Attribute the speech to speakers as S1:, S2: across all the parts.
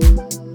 S1: Bye.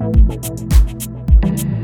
S2: Thank you.